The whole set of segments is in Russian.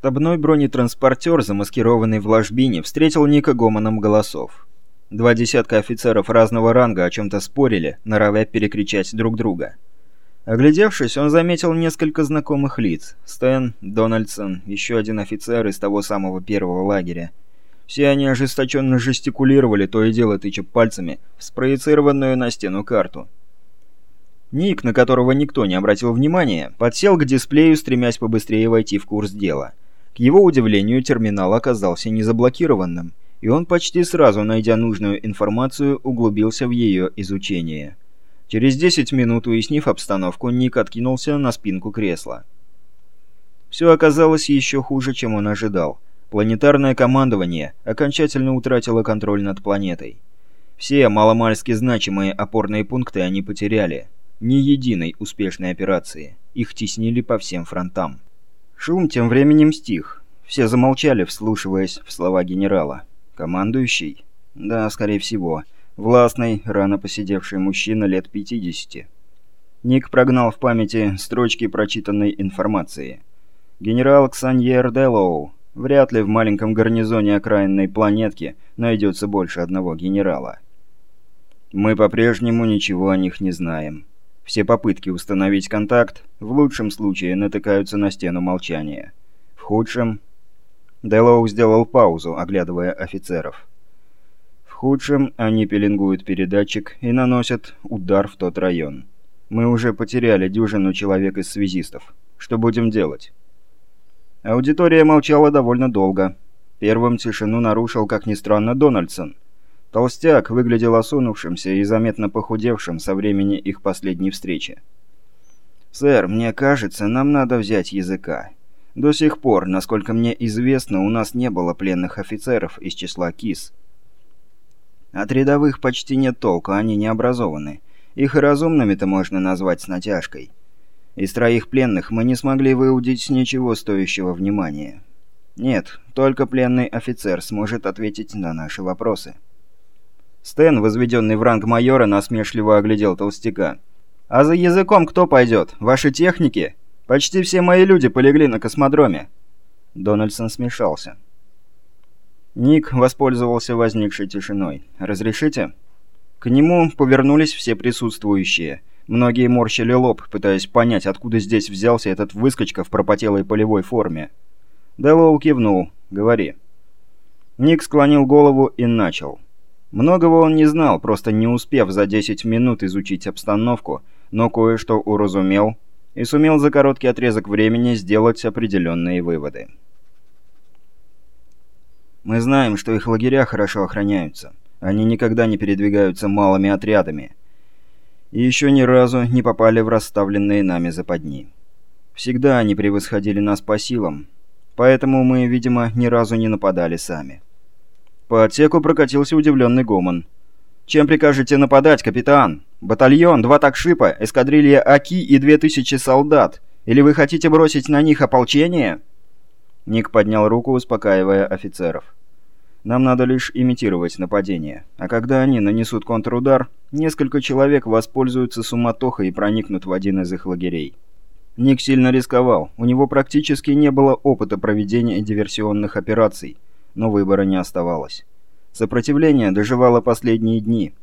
Штабной бронетранспортер, замаскированный в ложбине, встретил Ника гомоном голосов. Два десятка офицеров разного ранга о чем-то спорили, норовя перекричать друг друга. Оглядевшись, он заметил несколько знакомых лиц. Стэн, Дональдсон, еще один офицер из того самого первого лагеря. Все они ожесточенно жестикулировали, то и дело тыча пальцами в спроецированную на стену карту. Ник, на которого никто не обратил внимания, подсел к дисплею, стремясь побыстрее войти в курс дела. Его удивлению, терминал оказался незаблокированным, и он почти сразу, найдя нужную информацию, углубился в ее изучение. Через 10 минут, уяснив обстановку, Ник откинулся на спинку кресла. Все оказалось еще хуже, чем он ожидал. Планетарное командование окончательно утратило контроль над планетой. Все маломальски значимые опорные пункты они потеряли. Ни единой успешной операции. Их теснили по всем фронтам. Шум тем временем стих. Все замолчали, вслушиваясь в слова генерала. Командующий? Да, скорее всего. Властный, рано посидевший мужчина лет 50. Ник прогнал в памяти строчки прочитанной информации. Генерал Ксаньер Делоу. Вряд ли в маленьком гарнизоне окраинной планетки найдется больше одного генерала. Мы по-прежнему ничего о них не знаем. Все попытки установить контакт в лучшем случае натыкаются на стену молчания. В худшем... Делоу сделал паузу, оглядывая офицеров. В худшем они пеленгуют передатчик и наносят удар в тот район. Мы уже потеряли дюжину человек из связистов. Что будем делать? Аудитория молчала довольно долго. Первым тишину нарушил, как ни странно, Дональдсон – Толстяк выглядел осунувшимся и заметно похудевшим со времени их последней встречи. «Сэр, мне кажется, нам надо взять языка. До сих пор, насколько мне известно, у нас не было пленных офицеров из числа КИС. От рядовых почти нет толку, они не образованы. Их и разумными-то можно назвать с натяжкой. Из троих пленных мы не смогли выудить ничего стоящего внимания. Нет, только пленный офицер сможет ответить на наши вопросы». Стэн, возведенный в ранг майора, насмешливо оглядел толстяка. «А за языком кто пойдет? Ваши техники? Почти все мои люди полегли на космодроме». Дональдсон смешался. Ник воспользовался возникшей тишиной. «Разрешите?» К нему повернулись все присутствующие. Многие морщили лоб, пытаясь понять, откуда здесь взялся этот выскочка в пропотелой полевой форме. Дэллоу кивнул. «Говори». Ник склонил голову и начал. Многого он не знал, просто не успев за 10 минут изучить обстановку, но кое-что уразумел и сумел за короткий отрезок времени сделать определенные выводы. Мы знаем, что их лагеря хорошо охраняются. Они никогда не передвигаются малыми отрядами. И еще ни разу не попали в расставленные нами западни. Всегда они превосходили нас по силам, поэтому мы, видимо, ни разу не нападали сами. По отсеку прокатился удивленный гомон. «Чем прикажете нападать, капитан? Батальон, два такшипа, эскадрилья Аки и две тысячи солдат. Или вы хотите бросить на них ополчение?» Ник поднял руку, успокаивая офицеров. «Нам надо лишь имитировать нападение. А когда они нанесут контрудар, несколько человек воспользуются суматохой и проникнут в один из их лагерей». Ник сильно рисковал. У него практически не было опыта проведения диверсионных операций – но выбора не оставалось. Сопротивление доживало последние дни,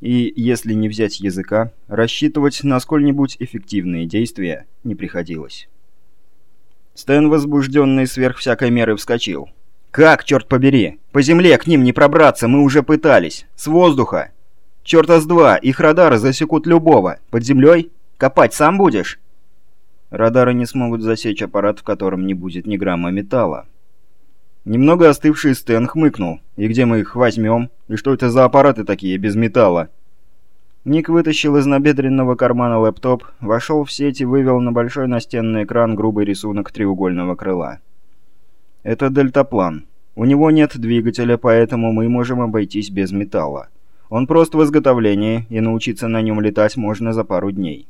и, если не взять языка, рассчитывать на сколь-нибудь эффективные действия не приходилось. Стэн, возбужденный сверх всякой меры, вскочил. «Как, черт побери? По земле к ним не пробраться, мы уже пытались. С воздуха. Черта с два, их радары засекут любого. Под землей? Копать сам будешь?» Радары не смогут засечь аппарат, в котором не будет ни грамма металла. Немного остывший Стэн хмыкнул. «И где мы их возьмем? И что это за аппараты такие, без металла?» Ник вытащил из набедренного кармана лэптоп, вошел в сеть и вывел на большой настенный экран грубый рисунок треугольного крыла. «Это дельтаплан. У него нет двигателя, поэтому мы можем обойтись без металла. Он прост в изготовлении, и научиться на нем летать можно за пару дней».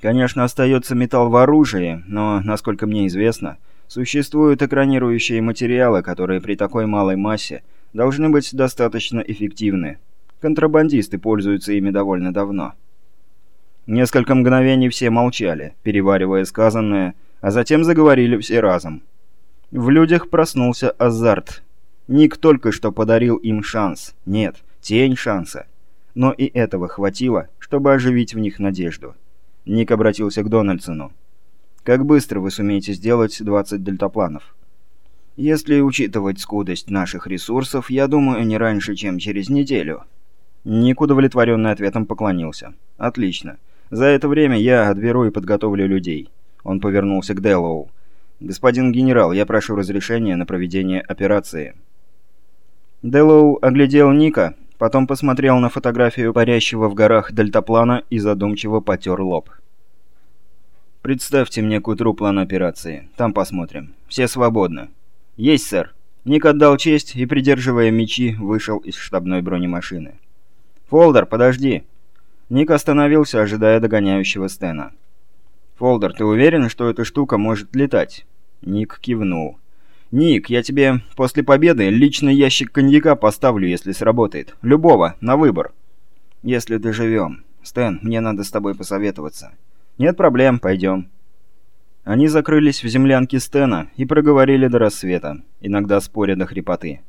Конечно, остается металл в оружии, но, насколько мне известно, Существуют экранирующие материалы, которые при такой малой массе должны быть достаточно эффективны. Контрабандисты пользуются ими довольно давно. Несколько мгновений все молчали, переваривая сказанное, а затем заговорили все разом. В людях проснулся азарт. Ник только что подарил им шанс. Нет, тень шанса. Но и этого хватило, чтобы оживить в них надежду. Ник обратился к Дональдсону. «Как быстро вы сумеете сделать 20 дельтапланов?» «Если учитывать скудость наших ресурсов, я думаю, не раньше, чем через неделю». Ник удовлетворенный ответом поклонился. «Отлично. За это время я отберу и подготовлю людей». Он повернулся к Дэллоу. «Господин генерал, я прошу разрешения на проведение операции». Дэллоу оглядел Ника, потом посмотрел на фотографию парящего в горах дельтаплана и задумчиво потер лоб. «Представьте мне к утру план операции. Там посмотрим. Все свободны». «Есть, сэр». Ник отдал честь и, придерживая мечи, вышел из штабной бронемашины. «Фолдер, подожди!» Ник остановился, ожидая догоняющего Стена. «Фолдер, ты уверен, что эта штука может летать?» Ник кивнул. «Ник, я тебе после победы личный ящик коньяка поставлю, если сработает. Любого, на выбор». «Если доживем. Стэн, мне надо с тобой посоветоваться». «Нет проблем, пойдем». Они закрылись в землянке Стена и проговорили до рассвета, иногда споря до хрипоты.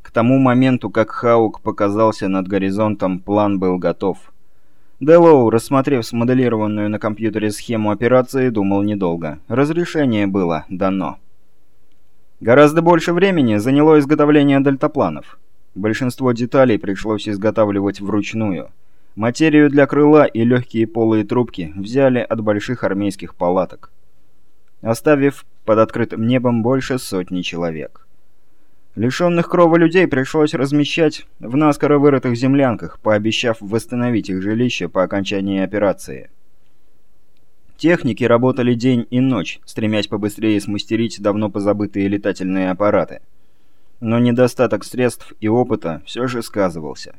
К тому моменту, как Хаук показался над горизонтом, план был готов. Дэллоу, рассмотрев смоделированную на компьютере схему операции, думал недолго. Разрешение было дано. Гораздо больше времени заняло изготовление дельтапланов. Большинство деталей пришлось изготавливать вручную. Материю для крыла и легкие полые трубки взяли от больших армейских палаток, оставив под открытым небом больше сотни человек. Лишенных крова людей пришлось размещать в наскоро вырытых землянках, пообещав восстановить их жилище по окончании операции. Техники работали день и ночь, стремясь побыстрее смастерить давно позабытые летательные аппараты. Но недостаток средств и опыта все же сказывался.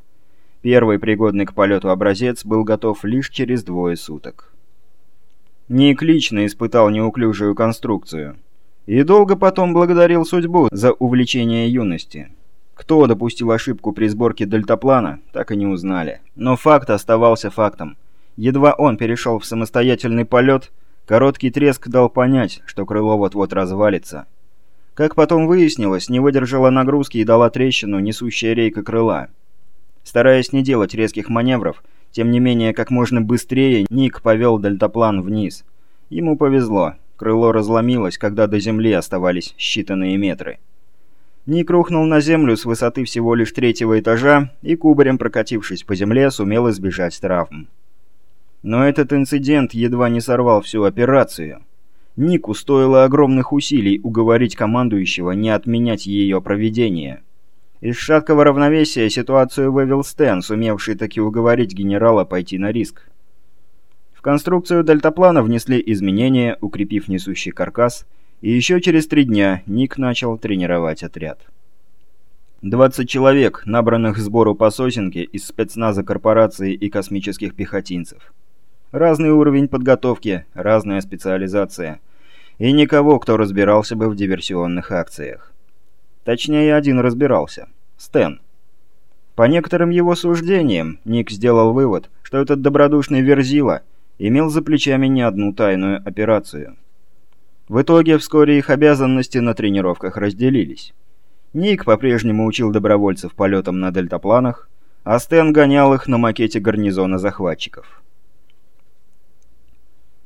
Первый пригодный к полету образец был готов лишь через двое суток. Ник лично испытал неуклюжую конструкцию. И долго потом благодарил судьбу за увлечение юности. Кто допустил ошибку при сборке дельтаплана, так и не узнали. Но факт оставался фактом – Едва он перешел в самостоятельный полет, короткий треск дал понять, что крыло вот-вот развалится. Как потом выяснилось, не выдержала нагрузки и дала трещину несущая рейка крыла. Стараясь не делать резких маневров, тем не менее как можно быстрее Ник повел дельтаплан вниз. Ему повезло, крыло разломилось, когда до земли оставались считанные метры. Ник рухнул на землю с высоты всего лишь третьего этажа и, кубарем прокатившись по земле, сумел избежать травм. Но этот инцидент едва не сорвал всю операцию. Нику стоило огромных усилий уговорить командующего не отменять ее проведение. Из шаткого равновесия ситуацию вывел Стэн, сумевший таки уговорить генерала пойти на риск. В конструкцию дельтаплана внесли изменения, укрепив несущий каркас, и еще через три дня Ник начал тренировать отряд. 20 человек, набранных сбору по сосенке из спецназа корпорации и космических пехотинцев. Разный уровень подготовки, разная специализация. И никого, кто разбирался бы в диверсионных акциях. Точнее, один разбирался. Стэн. По некоторым его суждениям, Ник сделал вывод, что этот добродушный Верзила имел за плечами не одну тайную операцию. В итоге вскоре их обязанности на тренировках разделились. Ник по-прежнему учил добровольцев полетам на дельтапланах, а Стэн гонял их на макете гарнизона захватчиков.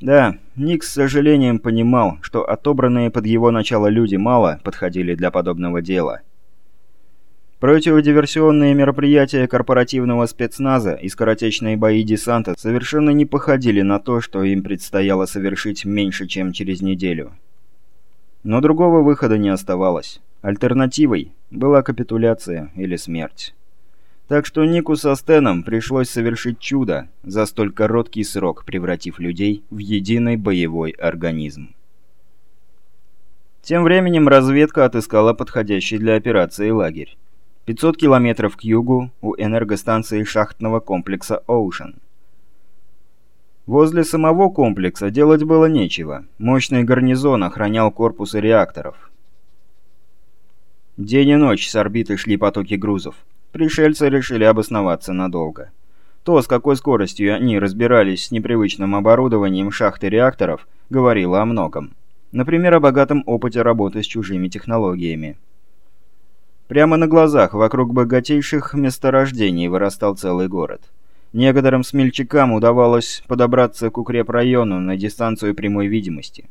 Да, Ник с сожалением понимал, что отобранные под его начало люди мало подходили для подобного дела. Противодиверсионные мероприятия корпоративного спецназа и скоротечные бои десанта совершенно не походили на то, что им предстояло совершить меньше, чем через неделю. Но другого выхода не оставалось. Альтернативой была капитуляция или смерть. Так что Нику со Стеном пришлось совершить чудо, за столь короткий срок превратив людей в единый боевой организм. Тем временем разведка отыскала подходящий для операции лагерь. 500 километров к югу у энергостанции шахтного комплекса «Оушен». Возле самого комплекса делать было нечего. Мощный гарнизон охранял корпусы реакторов. День и ночь с орбиты шли потоки грузов пришельцы решили обосноваться надолго. То, с какой скоростью они разбирались с непривычным оборудованием шахты реакторов, говорило о многом. Например, о богатом опыте работы с чужими технологиями. Прямо на глазах вокруг богатейших месторождений вырастал целый город. Некоторым смельчакам удавалось подобраться к укрепрайону на дистанцию прямой видимости.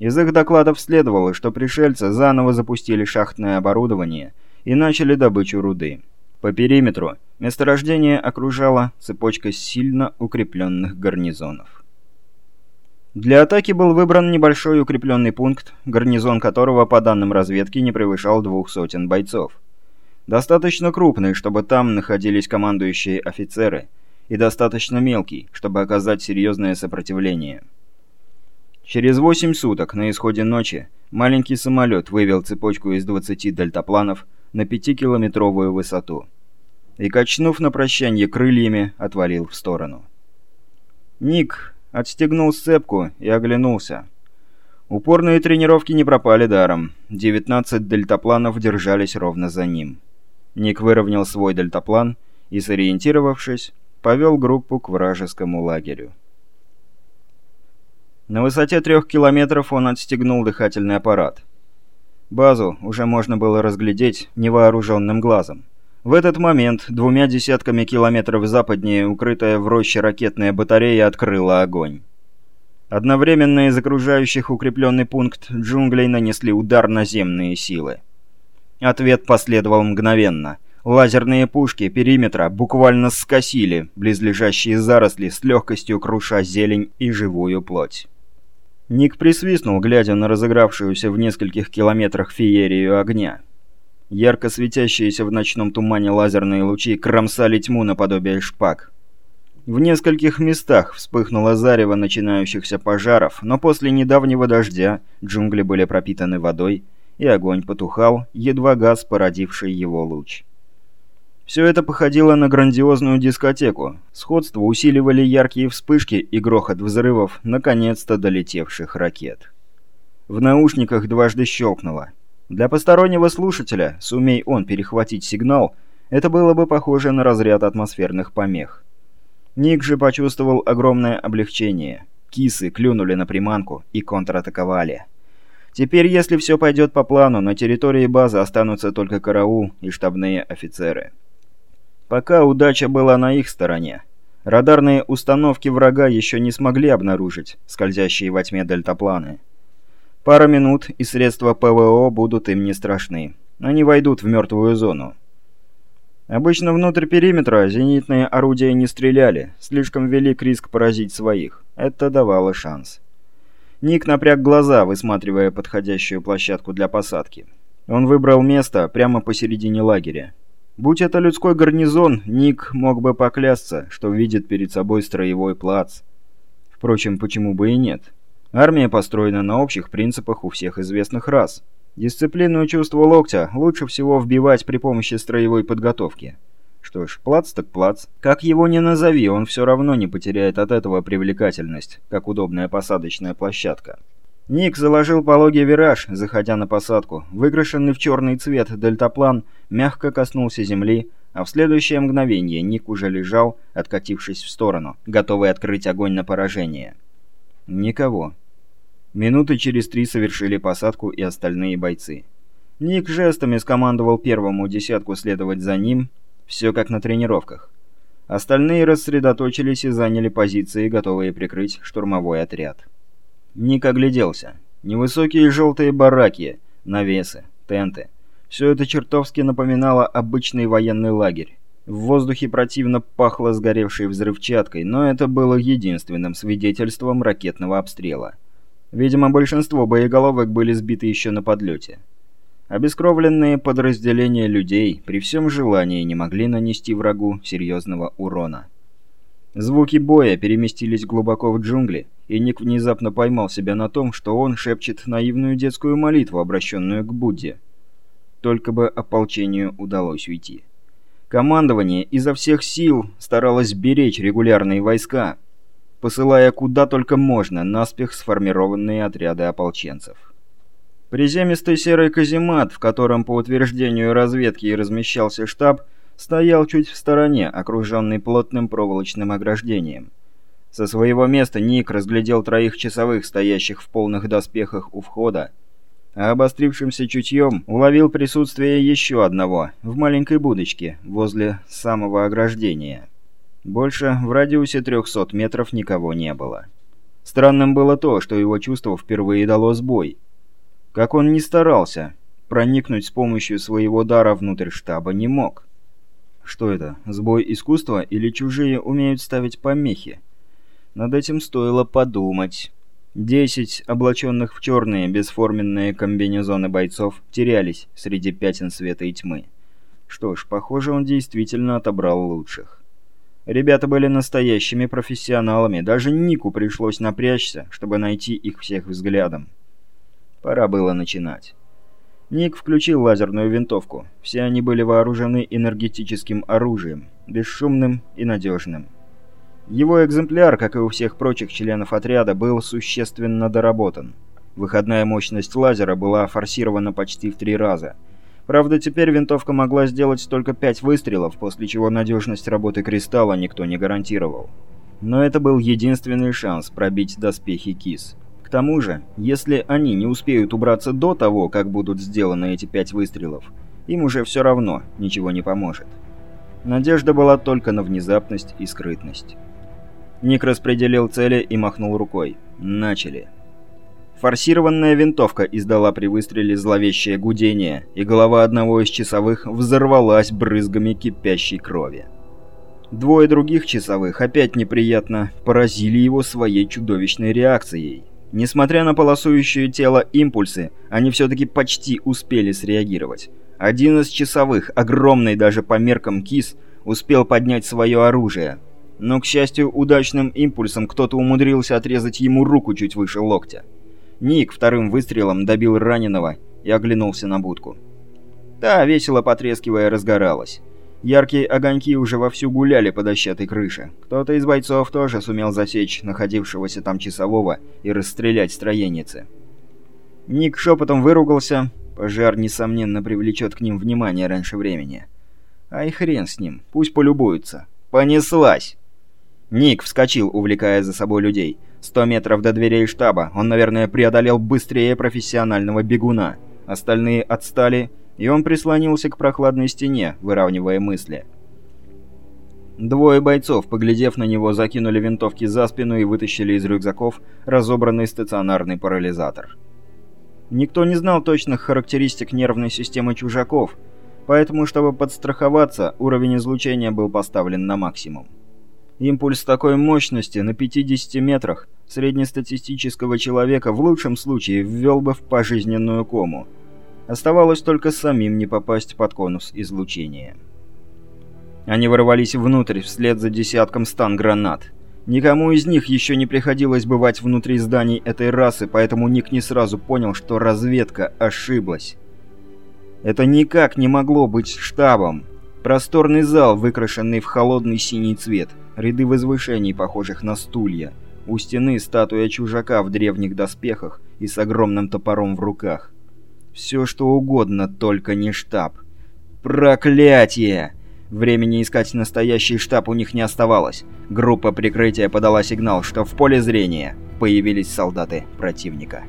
Из их докладов следовало, что пришельцы заново запустили шахтное оборудование и начали добычу руды. По периметру месторождение окружала цепочка сильно укрепленных гарнизонов. Для атаки был выбран небольшой укрепленный пункт, гарнизон которого, по данным разведки, не превышал двух сотен бойцов. Достаточно крупный, чтобы там находились командующие офицеры, и достаточно мелкий, чтобы оказать серьезное сопротивление. Через 8 суток на исходе ночи маленький самолет вывел цепочку из 20 дельтапланов на 5-километровую высоту и, качнув на прощание крыльями, отвалил в сторону. Ник отстегнул сцепку и оглянулся. Упорные тренировки не пропали даром. 19 дельтапланов держались ровно за ним. Ник выровнял свой дельтаплан и, сориентировавшись, повел группу к вражескому лагерю. На высоте трех километров он отстегнул дыхательный аппарат. Базу уже можно было разглядеть невооруженным глазом. В этот момент двумя десятками километров западнее укрытая в роще ракетная батарея открыла огонь. Одновременно из окружающих укрепленный пункт джунглей нанесли удар наземные силы. Ответ последовал мгновенно. Лазерные пушки периметра буквально скосили близлежащие заросли с легкостью круша зелень и живую плоть. Ник присвистнул, глядя на разыгравшуюся в нескольких километрах феерию огня. Ярко светящиеся в ночном тумане лазерные лучи кромсали тьму наподобие шпаг. В нескольких местах вспыхнуло зарево начинающихся пожаров, но после недавнего дождя джунгли были пропитаны водой, и огонь потухал, едва газ породивший его луч. Все это походило на грандиозную дискотеку. Сходство усиливали яркие вспышки и грохот взрывов наконец-то долетевших ракет. В наушниках дважды щелкнуло. Для постороннего слушателя, сумей он перехватить сигнал, это было бы похоже на разряд атмосферных помех. Ник же почувствовал огромное облегчение. Кисы клюнули на приманку и контратаковали. Теперь, если все пойдет по плану, на территории базы останутся только караул и штабные офицеры. Пока удача была на их стороне. Радарные установки врага еще не смогли обнаружить скользящие во тьме дельтапланы. Пара минут, и средства ПВО будут им не страшны. Они войдут в мертвую зону. Обычно внутрь периметра зенитные орудия не стреляли, слишком велик риск поразить своих. Это давало шанс. Ник напряг глаза, высматривая подходящую площадку для посадки. Он выбрал место прямо посередине лагеря. Будь это людской гарнизон, Ник мог бы поклясться, что видит перед собой строевой плац. Впрочем, почему бы и нет? Армия построена на общих принципах у всех известных рас. Дисциплину и чувство локтя лучше всего вбивать при помощи строевой подготовки. Что ж, плац так плац. Как его ни назови, он все равно не потеряет от этого привлекательность, как удобная посадочная площадка. Ник заложил пологий вираж, заходя на посадку. Выкрашенный в черный цвет дельтаплан мягко коснулся земли, а в следующее мгновение Ник уже лежал, откатившись в сторону, готовый открыть огонь на поражение. Никого. Минуты через три совершили посадку и остальные бойцы. Ник жестами скомандовал первому десятку следовать за ним, все как на тренировках. Остальные рассредоточились и заняли позиции, готовые прикрыть штурмовой отряд. Ник огляделся. Невысокие желтые бараки, навесы, тенты. Все это чертовски напоминало обычный военный лагерь. В воздухе противно пахло сгоревшей взрывчаткой, но это было единственным свидетельством ракетного обстрела. Видимо, большинство боеголовок были сбиты еще на подлете. Обескровленные подразделения людей при всем желании не могли нанести врагу серьезного урона. Звуки боя переместились глубоко в джунгли, и Ник внезапно поймал себя на том, что он шепчет наивную детскую молитву, обращенную к Будде. Только бы ополчению удалось уйти. Командование изо всех сил старалось беречь регулярные войска, посылая куда только можно наспех сформированные отряды ополченцев. Приземистый серый каземат, в котором по утверждению разведки и размещался штаб, стоял чуть в стороне, окруженный плотным проволочным ограждением. Со своего места Ник разглядел троих часовых, стоящих в полных доспехах у входа, а обострившимся чутьем уловил присутствие еще одного в маленькой будочке возле самого ограждения. Больше в радиусе 300 метров никого не было. Странным было то, что его чувство впервые дало сбой. Как он ни старался, проникнуть с помощью своего дара внутрь штаба не мог. Что это, сбой искусства или чужие умеют ставить помехи? Над этим стоило подумать. Десять облаченных в черные бесформенные комбинезоны бойцов терялись среди пятен света и тьмы. Что ж, похоже, он действительно отобрал лучших. Ребята были настоящими профессионалами, даже Нику пришлось напрячься, чтобы найти их всех взглядом. Пора было начинать. Ник включил лазерную винтовку. Все они были вооружены энергетическим оружием, бесшумным и надежным. Его экземпляр, как и у всех прочих членов отряда, был существенно доработан. Выходная мощность лазера была форсирована почти в три раза. Правда, теперь винтовка могла сделать только пять выстрелов, после чего надежность работы кристалла никто не гарантировал. Но это был единственный шанс пробить доспехи КИС. К тому же, если они не успеют убраться до того, как будут сделаны эти пять выстрелов, им уже все равно ничего не поможет. Надежда была только на внезапность и скрытность. Ник распределил цели и махнул рукой. Начали. Форсированная винтовка издала при выстреле зловещее гудение, и голова одного из часовых взорвалась брызгами кипящей крови. Двое других часовых опять неприятно поразили его своей чудовищной реакцией. Несмотря на полосующее тело импульсы, они все-таки почти успели среагировать. Один из часовых, огромный даже по меркам кис, успел поднять свое оружие – но, к счастью, удачным импульсом кто-то умудрился отрезать ему руку чуть выше локтя. Ник вторым выстрелом добил раненого и оглянулся на будку. Та, весело потрескивая, разгоралась. Яркие огоньки уже вовсю гуляли по дощатой крыше. Кто-то из бойцов тоже сумел засечь находившегося там часового и расстрелять строеницы. Ник шепотом выругался. Пожар, несомненно, привлечет к ним внимание раньше времени. Ай хрен с ним, пусть полюбуются. Понеслась! Ник вскочил, увлекая за собой людей. Сто метров до дверей штаба. Он, наверное, преодолел быстрее профессионального бегуна. Остальные отстали, и он прислонился к прохладной стене, выравнивая мысли. Двое бойцов, поглядев на него, закинули винтовки за спину и вытащили из рюкзаков разобранный стационарный парализатор. Никто не знал точных характеристик нервной системы чужаков, поэтому, чтобы подстраховаться, уровень излучения был поставлен на максимум. Импульс такой мощности на 50 метрах среднестатистического человека в лучшем случае ввел бы в пожизненную кому. Оставалось только самим не попасть под конус излучения. Они ворвались внутрь вслед за десятком стан-гранат. Никому из них еще не приходилось бывать внутри зданий этой расы, поэтому Ник не сразу понял, что разведка ошиблась. Это никак не могло быть штабом. Просторный зал, выкрашенный в холодный синий цвет – ряды возвышений, похожих на стулья. У стены статуя чужака в древних доспехах и с огромным топором в руках. Все что угодно, только не штаб. Проклятие! Времени искать настоящий штаб у них не оставалось. Группа прикрытия подала сигнал, что в поле зрения появились солдаты противника.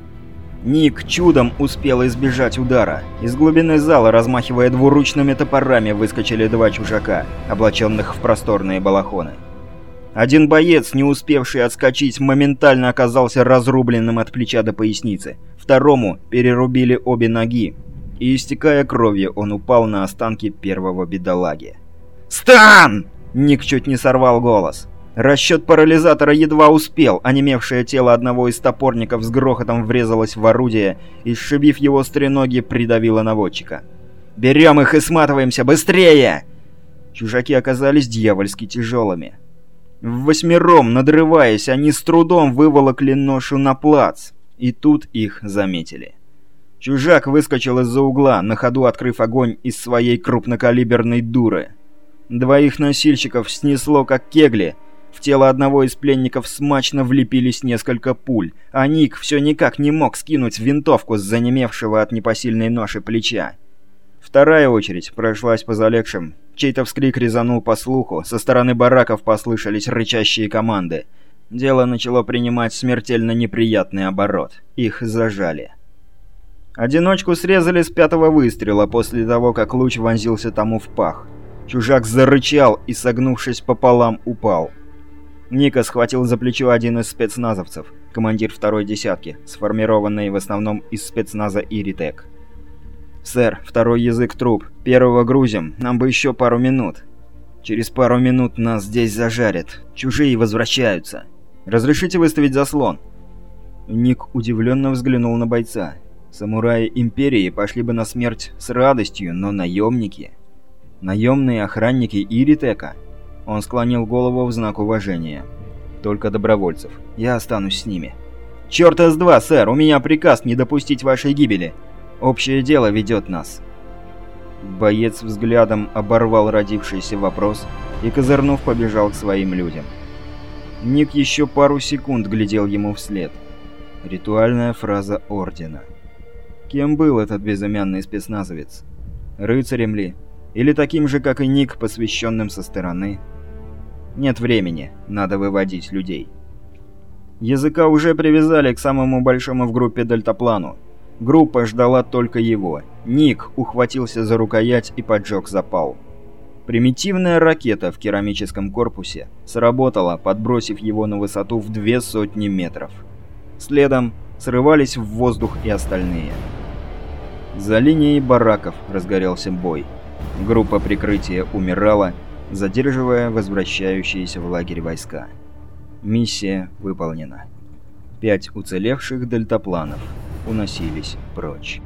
Ник чудом успел избежать удара. Из глубины зала, размахивая двуручными топорами, выскочили два чужака, облаченных в просторные балахоны. Один боец, не успевший отскочить, моментально оказался разрубленным от плеча до поясницы. Второму перерубили обе ноги. И, истекая кровью, он упал на останки первого бедолаги. «Стан!» Ник чуть не сорвал голос. Расчет парализатора едва успел, онемевшее тело одного из топорников с грохотом врезалось в орудие и, сшибив его с треноги, придавило наводчика. «Берем их и сматываемся! Быстрее!» Чужаки оказались дьявольски тяжелыми. Восьмером, надрываясь, они с трудом выволокли ношу на плац. И тут их заметили. Чужак выскочил из-за угла, на ходу открыв огонь из своей крупнокалиберной дуры. Двоих носильщиков снесло как кегли. В тело одного из пленников смачно влепились несколько пуль, а Ник все никак не мог скинуть винтовку с занемевшего от непосильной ноши плеча. Вторая очередь прошлась по залегшим. Чей-то вскрик резанул по слуху, со стороны бараков послышались рычащие команды. Дело начало принимать смертельно неприятный оборот. Их зажали. Одиночку срезали с пятого выстрела после того, как луч вонзился тому в пах. Чужак зарычал и, согнувшись пополам, упал. Ника схватил за плечо один из спецназовцев, командир второй десятки, сформированный в основном из спецназа Иритек. «Сэр, второй язык труп. Первого грузим. Нам бы еще пару минут. Через пару минут нас здесь зажарят. Чужие возвращаются. Разрешите выставить заслон?» Ник удивленно взглянул на бойца. Самураи Империи пошли бы на смерть с радостью, но наемники... Наемные охранники Иритека. Он склонил голову в знак уважения. Только добровольцев. Я останусь с ними. «Чёрт С-2, сэр! У меня приказ не допустить вашей гибели. Общее дело ведет нас». Боец взглядом оборвал родившийся вопрос и, козырнув, побежал к своим людям. Ник еще пару секунд глядел ему вслед. Ритуальная фраза Ордена. Кем был этот безымянный спецназовец? Рыцарем ли? Или таким же, как и Ник, посвященным со стороны. Нет времени, надо выводить людей. Языка уже привязали к самому большому в группе дельтаплану. Группа ждала только его. Ник ухватился за рукоять и поджег запал. Примитивная ракета в керамическом корпусе сработала, подбросив его на высоту в две сотни метров. Следом срывались в воздух и остальные. За линией бараков разгорелся бой. Группа прикрытия умирала, задерживая возвращающиеся в лагерь войска. Миссия выполнена. Пять уцелевших дельтапланов уносились прочь.